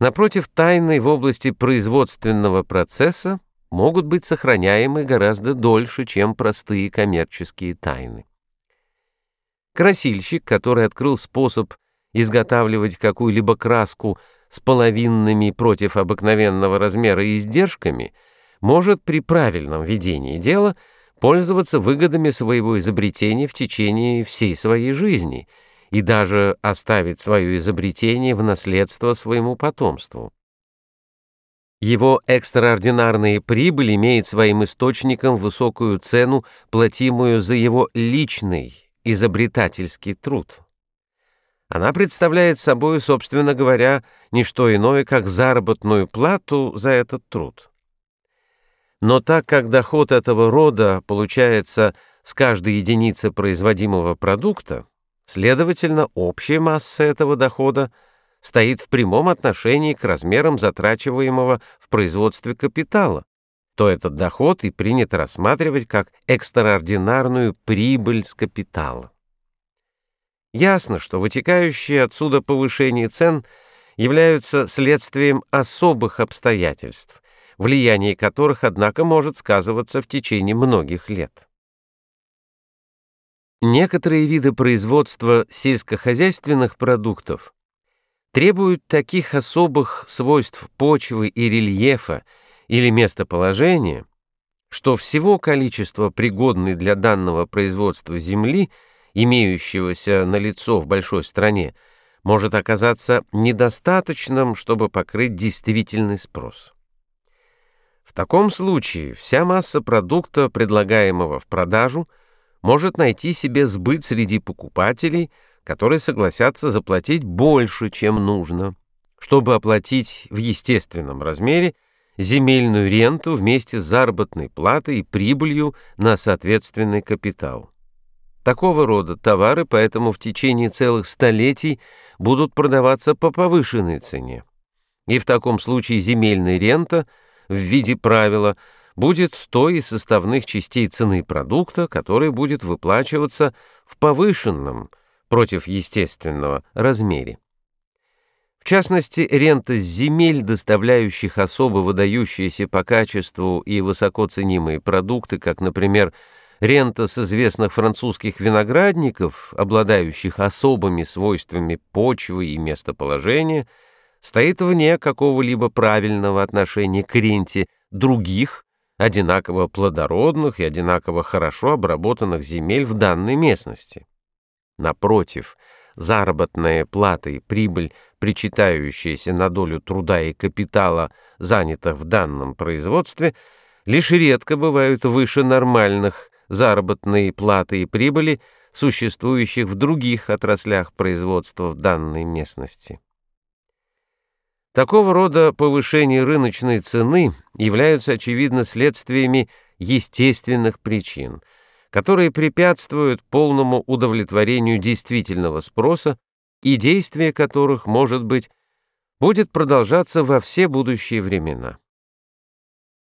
Напротив, тайны в области производственного процесса могут быть сохраняемы гораздо дольше, чем простые коммерческие тайны. Красильщик, который открыл способ изготавливать какую-либо краску с половинными против обыкновенного размера издержками, может при правильном ведении дела пользоваться выгодами своего изобретения в течение всей своей жизни и даже оставить свое изобретение в наследство своему потомству. Его экстраординарная прибыль имеет своим источником высокую цену, платимую за его личный изобретательский труд. Она представляет собой, собственно говоря, не что иное, как заработную плату за этот труд. Но так как доход этого рода получается с каждой единицы производимого продукта, следовательно, общая масса этого дохода – стоит в прямом отношении к размерам затрачиваемого в производстве капитала, то этот доход и принято рассматривать как экстраординарную прибыль с капитала. Ясно, что вытекающие отсюда повышение цен являются следствием особых обстоятельств, влияние которых, однако, может сказываться в течение многих лет. Некоторые виды производства сельскохозяйственных продуктов требуют таких особых свойств почвы и рельефа или местоположения, что всего количества пригодной для данного производства земли, имеющегося на лицо в большой стране, может оказаться недостаточным, чтобы покрыть действительный спрос. В таком случае вся масса продукта, предлагаемого в продажу, может найти себе сбыт среди покупателей – которые согласятся заплатить больше, чем нужно, чтобы оплатить в естественном размере земельную ренту вместе с заработной платой и прибылью на соответственный капитал. Такого рода товары поэтому в течение целых столетий будут продаваться по повышенной цене. И в таком случае земельная рента в виде правила будет той из составных частей цены продукта, который будет выплачиваться в повышенном, против естественного размере. В частности, рента с земель, доставляющих особо выдающиеся по качеству и высоко ценимые продукты, как, например, рента с известных французских виноградников, обладающих особыми свойствами почвы и местоположения, стоит вне какого-либо правильного отношения к ренте других, одинаково плодородных и одинаково хорошо обработанных земель в данной местности. Напротив, заработная плата и прибыль, причитающаяся на долю труда и капитала, занятых в данном производстве, лишь редко бывают выше нормальных заработной платы и прибыли, существующих в других отраслях производства в данной местности. Такого рода повышение рыночной цены являются, очевидно, следствиями естественных причин – которые препятствуют полному удовлетворению действительного спроса и действие которых, может быть, будет продолжаться во все будущие времена.